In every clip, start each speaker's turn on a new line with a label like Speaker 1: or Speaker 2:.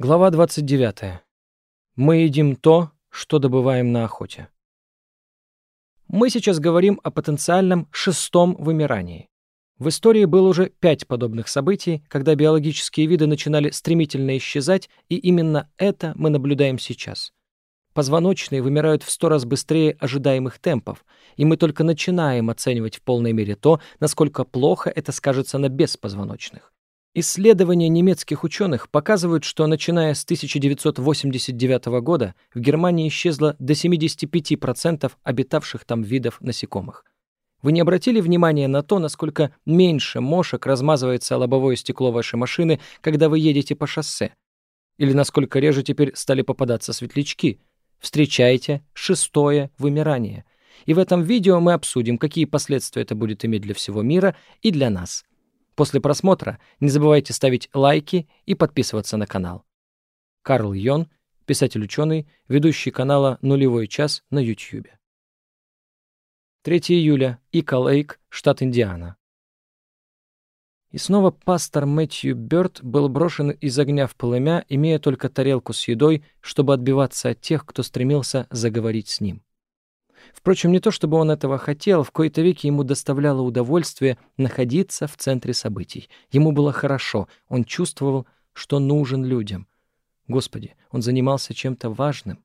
Speaker 1: Глава 29. Мы едим то, что добываем на охоте. Мы сейчас говорим о потенциальном шестом вымирании. В истории было уже пять подобных событий, когда биологические виды начинали стремительно исчезать, и именно это мы наблюдаем сейчас. Позвоночные вымирают в сто раз быстрее ожидаемых темпов, и мы только начинаем оценивать в полной мере то, насколько плохо это скажется на беспозвоночных. Исследования немецких ученых показывают, что начиная с 1989 года в Германии исчезло до 75% обитавших там видов насекомых. Вы не обратили внимания на то, насколько меньше мошек размазывается лобовое стекло вашей машины, когда вы едете по шоссе? Или насколько реже теперь стали попадаться светлячки? Встречайте шестое вымирание. И в этом видео мы обсудим, какие последствия это будет иметь для всего мира и для нас. После просмотра не забывайте ставить лайки и подписываться на канал. Карл Йон, писатель-ученый, ведущий канала «Нулевой час» на YouTube. 3 июля, Ика Лейк, штат Индиана. И снова пастор Мэтью Бёрд был брошен из огня в полымя, имея только тарелку с едой, чтобы отбиваться от тех, кто стремился заговорить с ним. Впрочем, не то чтобы он этого хотел, в кои-то веки ему доставляло удовольствие находиться в центре событий. Ему было хорошо, он чувствовал, что нужен людям. Господи, он занимался чем-то важным.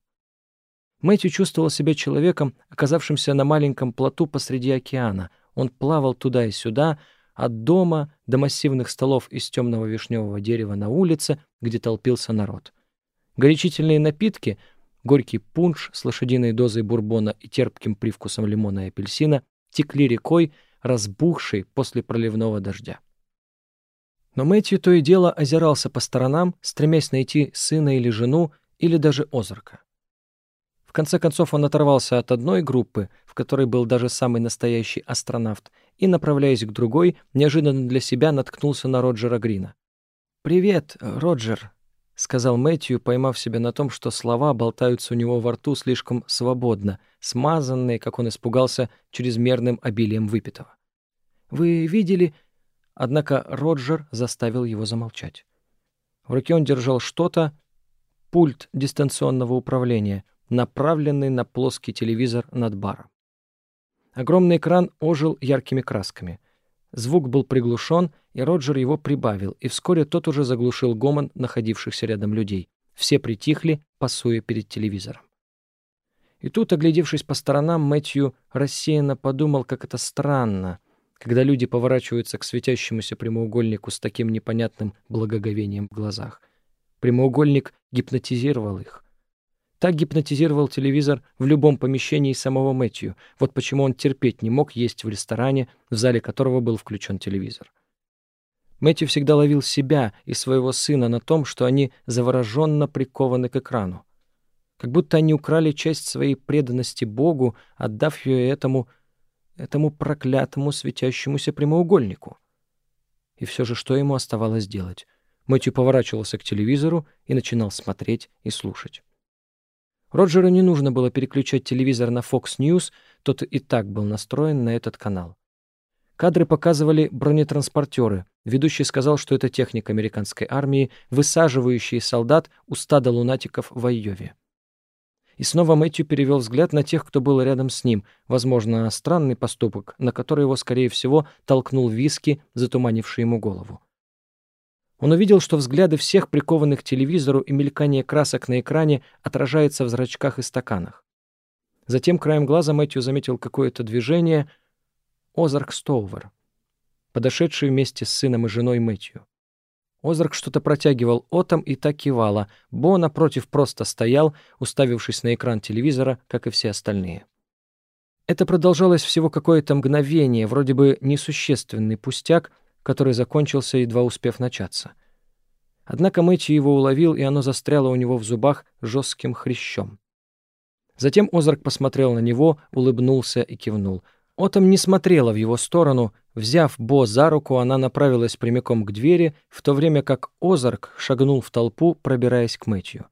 Speaker 1: Мэтью чувствовал себя человеком, оказавшимся на маленьком плоту посреди океана. Он плавал туда и сюда, от дома до массивных столов из темного вишневого дерева на улице, где толпился народ. Горячительные напитки — Горький пунш с лошадиной дозой бурбона и терпким привкусом лимона и апельсина текли рекой, разбухшей после проливного дождя. Но Мэтью то и дело озирался по сторонам, стремясь найти сына или жену, или даже озорка. В конце концов он оторвался от одной группы, в которой был даже самый настоящий астронавт, и, направляясь к другой, неожиданно для себя наткнулся на Роджера Грина. «Привет, Роджер», — сказал Мэтью, поймав себя на том, что слова болтаются у него во рту слишком свободно, смазанные, как он испугался, чрезмерным обилием выпитого. «Вы видели...» Однако Роджер заставил его замолчать. В руке он держал что-то, пульт дистанционного управления, направленный на плоский телевизор над баром. Огромный экран ожил яркими красками. Звук был приглушен, и Роджер его прибавил, и вскоре тот уже заглушил гомон находившихся рядом людей. Все притихли, пасуя перед телевизором. И тут, оглядевшись по сторонам, Мэтью рассеянно подумал, как это странно, когда люди поворачиваются к светящемуся прямоугольнику с таким непонятным благоговением в глазах. Прямоугольник гипнотизировал их. Так гипнотизировал телевизор в любом помещении самого Мэтью. Вот почему он терпеть не мог есть в ресторане, в зале которого был включен телевизор. Мэтью всегда ловил себя и своего сына на том, что они завороженно прикованы к экрану. Как будто они украли часть своей преданности Богу, отдав ее этому, этому проклятому светящемуся прямоугольнику. И все же что ему оставалось делать? Мэтью поворачивался к телевизору и начинал смотреть и слушать. Роджеру не нужно было переключать телевизор на Fox News, тот и так был настроен на этот канал. Кадры показывали бронетранспортеры. Ведущий сказал, что это техника американской армии, высаживающие солдат у стада лунатиков в Айове. И снова Мэтью перевел взгляд на тех, кто был рядом с ним, возможно, странный поступок, на который его, скорее всего, толкнул виски, затуманивший ему голову. Он увидел, что взгляды всех прикованных к телевизору и мелькание красок на экране отражается в зрачках и стаканах. Затем краем глаза Мэтью заметил какое-то движение Озарк Стоувер, подошедший вместе с сыном и женой Мэтью. Озарк что-то протягивал отом и так кивала. Бо, напротив, просто стоял, уставившись на экран телевизора, как и все остальные. Это продолжалось всего какое-то мгновение, вроде бы несущественный пустяк — который закончился, едва успев начаться. Однако Мэтью его уловил, и оно застряло у него в зубах жестким хрящом. Затем Озарк посмотрел на него, улыбнулся и кивнул. Отом не смотрела в его сторону. Взяв Бо за руку, она направилась прямиком к двери, в то время как Озарк шагнул в толпу, пробираясь к Мэтью.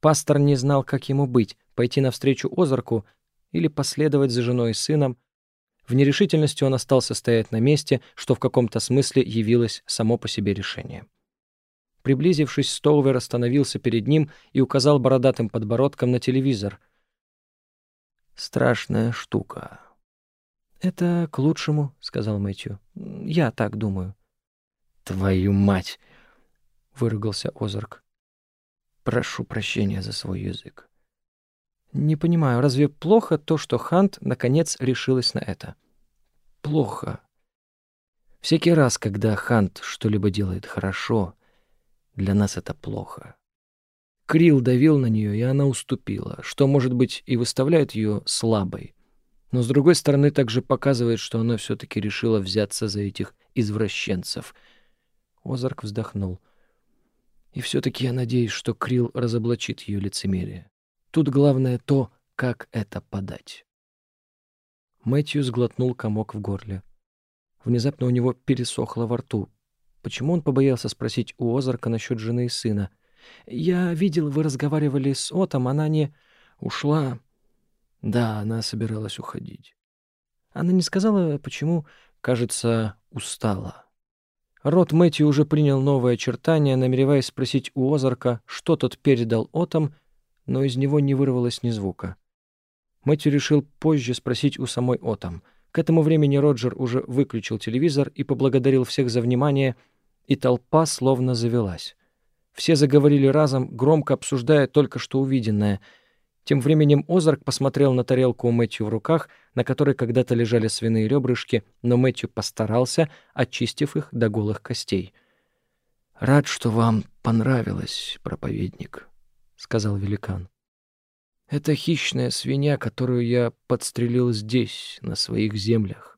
Speaker 1: Пастор не знал, как ему быть, пойти навстречу Озарку или последовать за женой и сыном, в нерешительности он остался стоять на месте, что в каком-то смысле явилось само по себе решение. Приблизившись, Стоувер остановился перед ним и указал бородатым подбородком на телевизор. «Страшная штука». «Это к лучшему», — сказал Мэтью. «Я так думаю».
Speaker 2: «Твою мать!»
Speaker 1: — выругался Озарк.
Speaker 2: «Прошу прощения за свой язык».
Speaker 1: «Не понимаю, разве плохо то, что Хант наконец решилась на это?»
Speaker 2: «Плохо. Всякий раз, когда Хант что-либо делает хорошо, для нас это плохо. Крил давил на нее, и она уступила, что, может быть, и выставляет ее слабой. Но, с другой стороны, также показывает, что она все-таки решила взяться за этих извращенцев. Озарк вздохнул. И все-таки я надеюсь, что Крил разоблачит ее лицемерие. Тут главное то, как это подать.
Speaker 1: Мэтью сглотнул комок в горле. Внезапно у него пересохло во рту. Почему он побоялся спросить у Озарка насчет жены и сына? «Я видел, вы разговаривали с Отом, она не...»
Speaker 2: «Ушла?» «Да, она собиралась уходить».
Speaker 1: Она не сказала, почему, кажется, устала. Рот Мэтью уже принял новое очертание, намереваясь спросить у Озарка, что тот передал Отом, но из него не вырвалось ни звука. Мэтью решил позже спросить у самой Отом — к этому времени Роджер уже выключил телевизор и поблагодарил всех за внимание, и толпа словно завелась. Все заговорили разом, громко обсуждая только что увиденное. Тем временем Озарк посмотрел на тарелку у Мэтью в руках, на которой когда-то лежали свиные ребрышки, но Мэтью постарался, очистив их до голых костей.
Speaker 2: «Рад, что вам понравилось, проповедник», — сказал великан. Это хищная свинья, которую я подстрелил здесь, на своих землях.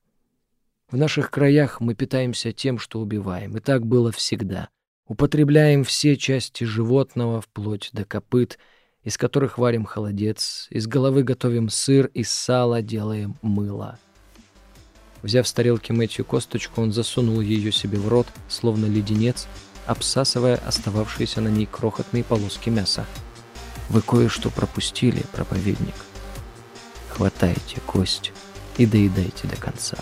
Speaker 2: В наших краях мы питаемся тем, что убиваем, и так было всегда. Употребляем все части животного, вплоть до копыт, из которых варим холодец, из головы готовим сыр, из сала делаем мыло.
Speaker 1: Взяв с тарелки Мэтью косточку, он засунул ее себе в рот, словно леденец, обсасывая остававшиеся на ней крохотные полоски мяса.
Speaker 2: Вы кое-что пропустили, проповедник. Хватайте кость и доедайте до конца.